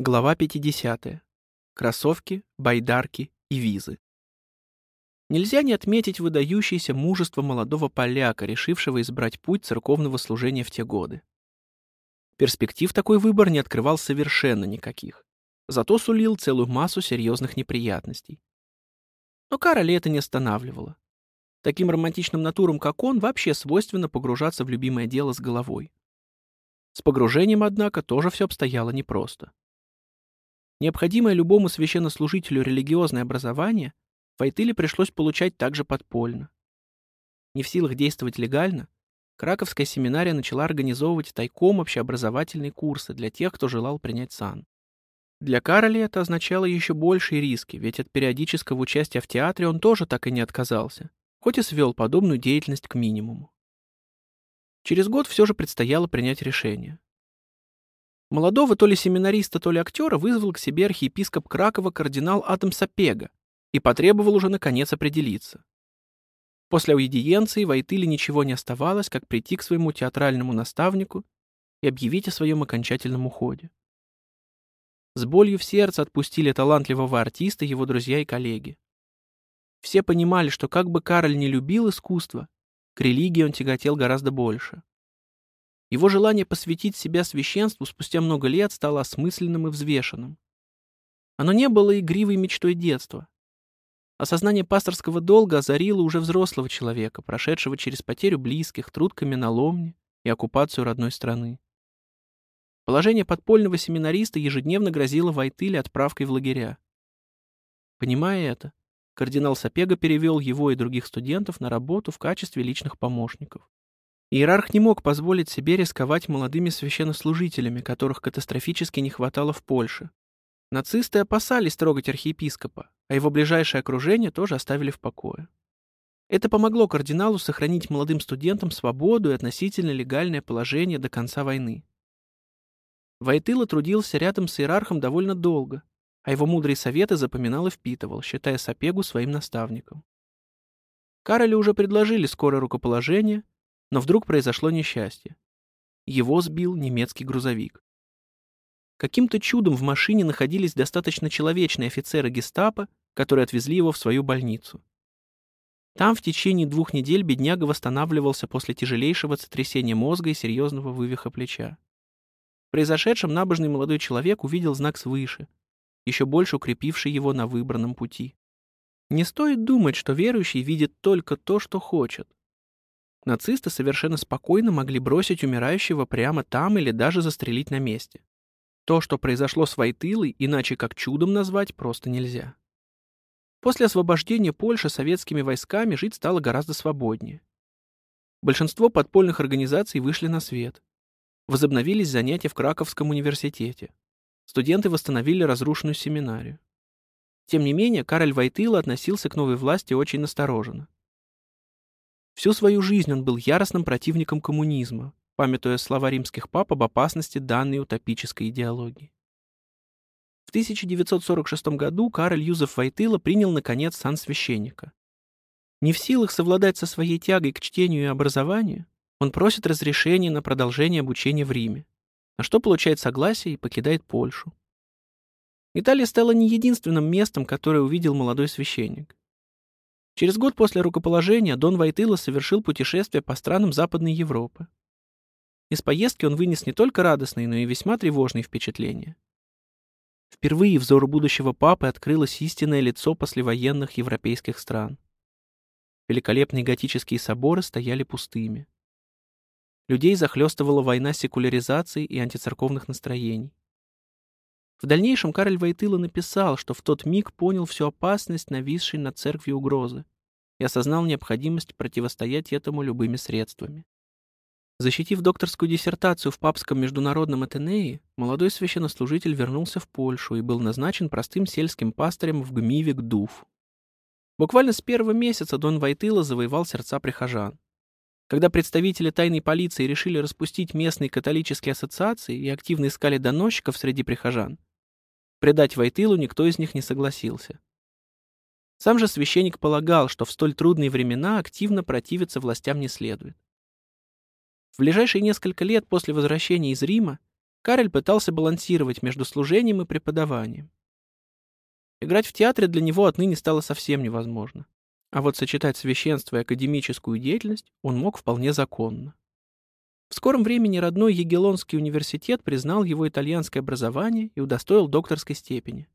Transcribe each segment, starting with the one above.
Глава 50. Кроссовки, байдарки и визы. Нельзя не отметить выдающееся мужество молодого поляка, решившего избрать путь церковного служения в те годы. Перспектив такой выбор не открывал совершенно никаких, зато сулил целую массу серьезных неприятностей. Но Кароля это не останавливало. Таким романтичным натурам, как он, вообще свойственно погружаться в любимое дело с головой. С погружением, однако, тоже все обстояло непросто. Необходимое любому священнослужителю религиозное образование Войтыле пришлось получать также подпольно. Не в силах действовать легально, Краковская семинария начала организовывать тайком общеобразовательные курсы для тех, кто желал принять сан. Для Кароли это означало еще большие риски, ведь от периодического участия в театре он тоже так и не отказался, хоть и свел подобную деятельность к минимуму. Через год все же предстояло принять решение. Молодого то ли семинариста, то ли актера вызвал к себе архиепископ Кракова кардинал Адам Сапега и потребовал уже наконец определиться. После аудиенции Войтыле ничего не оставалось, как прийти к своему театральному наставнику и объявить о своем окончательном уходе. С болью в сердце отпустили талантливого артиста его друзья и коллеги. Все понимали, что как бы Кароль не любил искусство, к религии он тяготел гораздо больше. Его желание посвятить себя священству спустя много лет стало осмысленным и взвешенным. Оно не было игривой мечтой детства. Осознание пасторского долга озарило уже взрослого человека, прошедшего через потерю близких, труд каменоломни и оккупацию родной страны. Положение подпольного семинариста ежедневно грозило Вайтыле отправкой в лагеря. Понимая это, кардинал Сапега перевел его и других студентов на работу в качестве личных помощников. Иерарх не мог позволить себе рисковать молодыми священнослужителями, которых катастрофически не хватало в Польше. Нацисты опасались трогать архиепископа, а его ближайшее окружение тоже оставили в покое. Это помогло кардиналу сохранить молодым студентам свободу и относительно легальное положение до конца войны. Войтыла трудился рядом с иерархом довольно долго, а его мудрые советы запоминал и впитывал, считая Сапегу своим наставником. Каролю уже предложили скорое рукоположение, но вдруг произошло несчастье. Его сбил немецкий грузовик. Каким-то чудом в машине находились достаточно человечные офицеры гестапо, которые отвезли его в свою больницу. Там в течение двух недель бедняга восстанавливался после тяжелейшего сотрясения мозга и серьезного вывиха плеча. В произошедшем набожный молодой человек увидел знак свыше, еще больше укрепивший его на выбранном пути. Не стоит думать, что верующий видит только то, что хочет. Нацисты совершенно спокойно могли бросить умирающего прямо там или даже застрелить на месте. То, что произошло с Войтылой, иначе как чудом назвать, просто нельзя. После освобождения Польши советскими войсками жить стало гораздо свободнее. Большинство подпольных организаций вышли на свет. Возобновились занятия в Краковском университете. Студенты восстановили разрушенную семинарию. Тем не менее, Кароль Войтыла относился к новой власти очень настороженно. Всю свою жизнь он был яростным противником коммунизма, памятуя слова римских пап об опасности данной утопической идеологии. В 1946 году Кароль Юзеф Войтыла принял, наконец, сан священника. Не в силах совладать со своей тягой к чтению и образованию, он просит разрешения на продолжение обучения в Риме, на что получает согласие и покидает Польшу. Италия стала не единственным местом, которое увидел молодой священник. Через год после рукоположения Дон Вайтыла совершил путешествие по странам Западной Европы. Из поездки он вынес не только радостные, но и весьма тревожные впечатления. Впервые взору будущего папы открылось истинное лицо послевоенных европейских стран. Великолепные готические соборы стояли пустыми. Людей захлестывала война секуляризации и антицерковных настроений. В дальнейшем Кароль Войтыла написал, что в тот миг понял всю опасность нависшей над церковью угрозы и осознал необходимость противостоять этому любыми средствами. Защитив докторскую диссертацию в Папском международном Атенее, молодой священнослужитель вернулся в Польшу и был назначен простым сельским пастырем в Гмиве Гдув. Буквально с первого месяца Дон Войтыла завоевал сердца прихожан. Когда представители тайной полиции решили распустить местные католические ассоциации и активно искали доносчиков среди прихожан, Предать Войтылу никто из них не согласился. Сам же священник полагал, что в столь трудные времена активно противиться властям не следует. В ближайшие несколько лет после возвращения из Рима Карель пытался балансировать между служением и преподаванием. Играть в театре для него отныне стало совсем невозможно. А вот сочетать священство и академическую деятельность он мог вполне законно. В скором времени родной Егелонский университет признал его итальянское образование и удостоил докторской степени.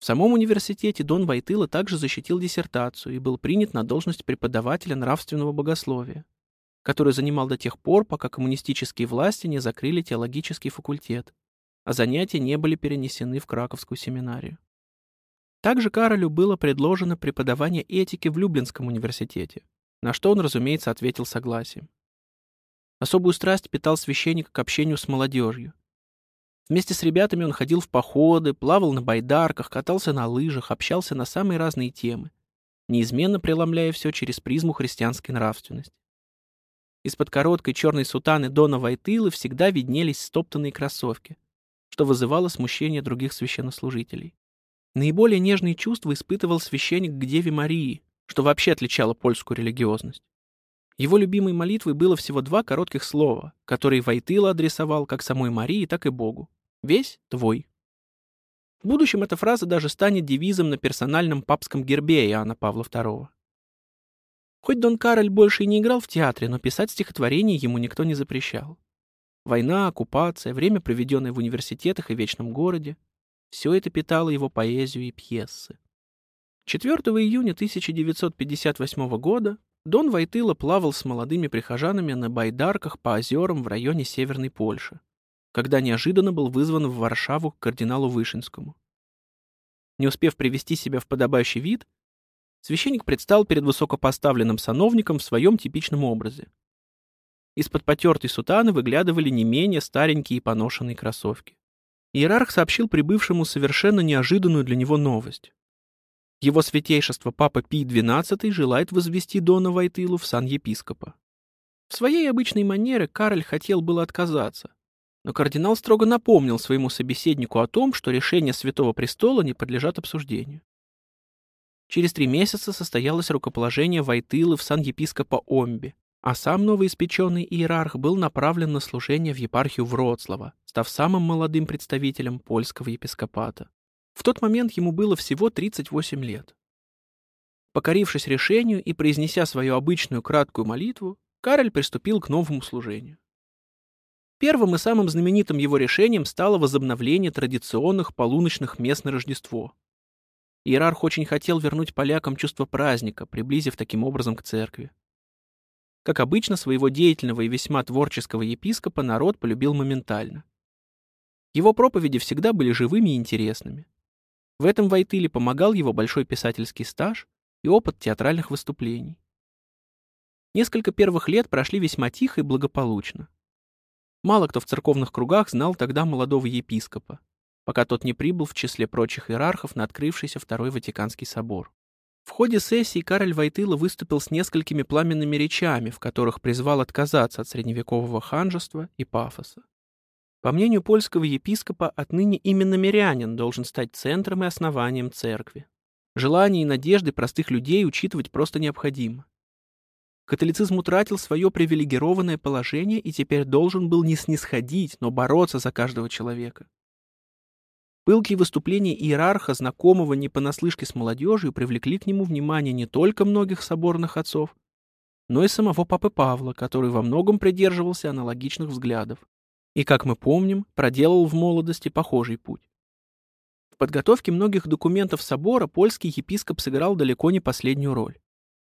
В самом университете Дон Вайтыла также защитил диссертацию и был принят на должность преподавателя нравственного богословия, который занимал до тех пор, пока коммунистические власти не закрыли теологический факультет, а занятия не были перенесены в Краковскую семинарию. Также Каролю было предложено преподавание этики в Люблинском университете, на что он, разумеется, ответил согласием. Особую страсть питал священник к общению с молодежью. Вместе с ребятами он ходил в походы, плавал на байдарках, катался на лыжах, общался на самые разные темы, неизменно преломляя все через призму христианской нравственности. Из-под короткой черной сутаны Дона Вайтылы всегда виднелись стоптанные кроссовки, что вызывало смущение других священнослужителей. Наиболее нежные чувства испытывал священник к Деве Марии, что вообще отличало польскую религиозность. Его любимой молитвой было всего два коротких слова, которые Войтыла адресовал как самой Марии, так и Богу. «Весь твой». В будущем эта фраза даже станет девизом на персональном папском гербе Иоанна Павла II. Хоть Дон Кароль больше и не играл в театре, но писать стихотворения ему никто не запрещал. Война, оккупация, время, проведенное в университетах и вечном городе все это питало его поэзию и пьесы. 4 июня 1958 года Дон Войтыла плавал с молодыми прихожанами на байдарках по озерам в районе Северной Польши, когда неожиданно был вызван в Варшаву к кардиналу Вышинскому. Не успев привести себя в подобающий вид, священник предстал перед высокопоставленным сановником в своем типичном образе. Из-под потертой сутаны выглядывали не менее старенькие и поношенные кроссовки. Иерарх сообщил прибывшему совершенно неожиданную для него новость. Его святейшество Папа Пий XII желает возвести Дона Вайтылу в сан епископа. В своей обычной манере Кароль хотел было отказаться, но кардинал строго напомнил своему собеседнику о том, что решения Святого Престола не подлежат обсуждению. Через три месяца состоялось рукоположение Вайтылы в сан епископа Омби, а сам новоиспеченный иерарх был направлен на служение в епархию Вроцлава, став самым молодым представителем польского епископата. В тот момент ему было всего 38 лет. Покорившись решению и произнеся свою обычную краткую молитву, Кароль приступил к новому служению. Первым и самым знаменитым его решением стало возобновление традиционных полуночных мест на Рождество. Иерарх очень хотел вернуть полякам чувство праздника, приблизив таким образом к церкви. Как обычно, своего деятельного и весьма творческого епископа народ полюбил моментально. Его проповеди всегда были живыми и интересными. В этом Войтыле помогал его большой писательский стаж и опыт театральных выступлений. Несколько первых лет прошли весьма тихо и благополучно. Мало кто в церковных кругах знал тогда молодого епископа, пока тот не прибыл в числе прочих иерархов на открывшийся Второй Ватиканский собор. В ходе сессии Кароль Войтыла выступил с несколькими пламенными речами, в которых призвал отказаться от средневекового ханжества и пафоса. По мнению польского епископа, отныне именно мирянин должен стать центром и основанием церкви. Желания и надежды простых людей учитывать просто необходимо. Католицизм утратил свое привилегированное положение и теперь должен был не снисходить, но бороться за каждого человека. Пылкие выступления иерарха, знакомого не понаслышке с молодежью, привлекли к нему внимание не только многих соборных отцов, но и самого Папы Павла, который во многом придерживался аналогичных взглядов. И, как мы помним, проделал в молодости похожий путь. В подготовке многих документов собора польский епископ сыграл далеко не последнюю роль.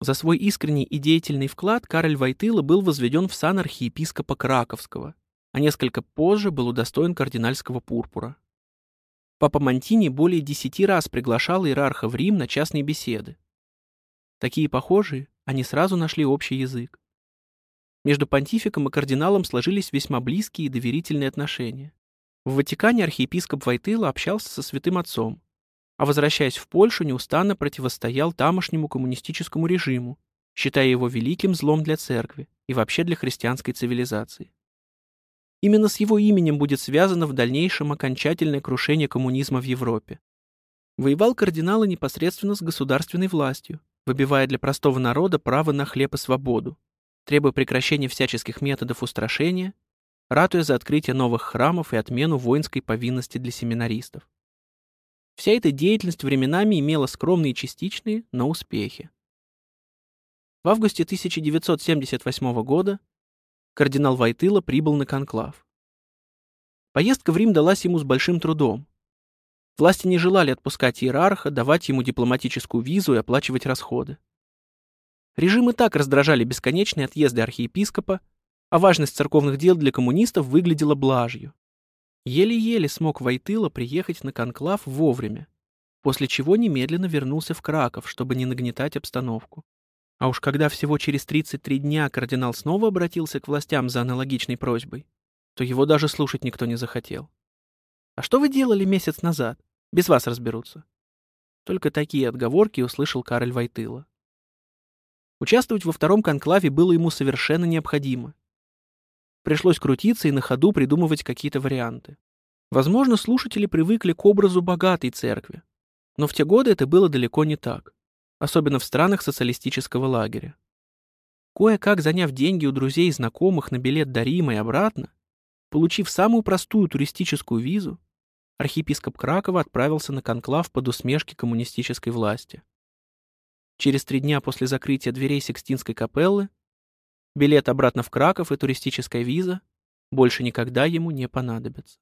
За свой искренний и деятельный вклад Кароль Войтыла был возведен в сан архиепископа Краковского, а несколько позже был удостоен кардинальского пурпура. Папа Монтини более десяти раз приглашал иерарха в Рим на частные беседы. Такие похожие, они сразу нашли общий язык. Между понтификом и кардиналом сложились весьма близкие и доверительные отношения. В Ватикане архиепископ Войтыла общался со святым отцом, а возвращаясь в Польшу, неустанно противостоял тамошнему коммунистическому режиму, считая его великим злом для церкви и вообще для христианской цивилизации. Именно с его именем будет связано в дальнейшем окончательное крушение коммунизма в Европе. Воевал кардиналы непосредственно с государственной властью, выбивая для простого народа право на хлеб и свободу, требуя прекращения всяческих методов устрашения ратуя за открытие новых храмов и отмену воинской повинности для семинаристов. Вся эта деятельность временами имела скромные частичные, но успехи. В августе 1978 года кардинал Вайтыла прибыл на конклав. Поездка в Рим далась ему с большим трудом. Власти не желали отпускать иерарха, давать ему дипломатическую визу и оплачивать расходы. Режим и так раздражали бесконечные отъезды архиепископа, а важность церковных дел для коммунистов выглядела блажью. Еле-еле смог Войтыла приехать на конклав вовремя, после чего немедленно вернулся в Краков, чтобы не нагнетать обстановку. А уж когда всего через 33 дня кардинал снова обратился к властям за аналогичной просьбой, то его даже слушать никто не захотел. «А что вы делали месяц назад? Без вас разберутся». Только такие отговорки услышал Кароль Войтыла. Участвовать во втором конклаве было ему совершенно необходимо. Пришлось крутиться и на ходу придумывать какие-то варианты. Возможно, слушатели привыкли к образу богатой церкви, но в те годы это было далеко не так, особенно в странах социалистического лагеря. Кое-как заняв деньги у друзей и знакомых на билет до Рима и обратно, получив самую простую туристическую визу, архиепископ Кракова отправился на конклав под усмешки коммунистической власти. Через три дня после закрытия дверей Сикстинской капеллы билет обратно в Краков и туристическая виза больше никогда ему не понадобятся.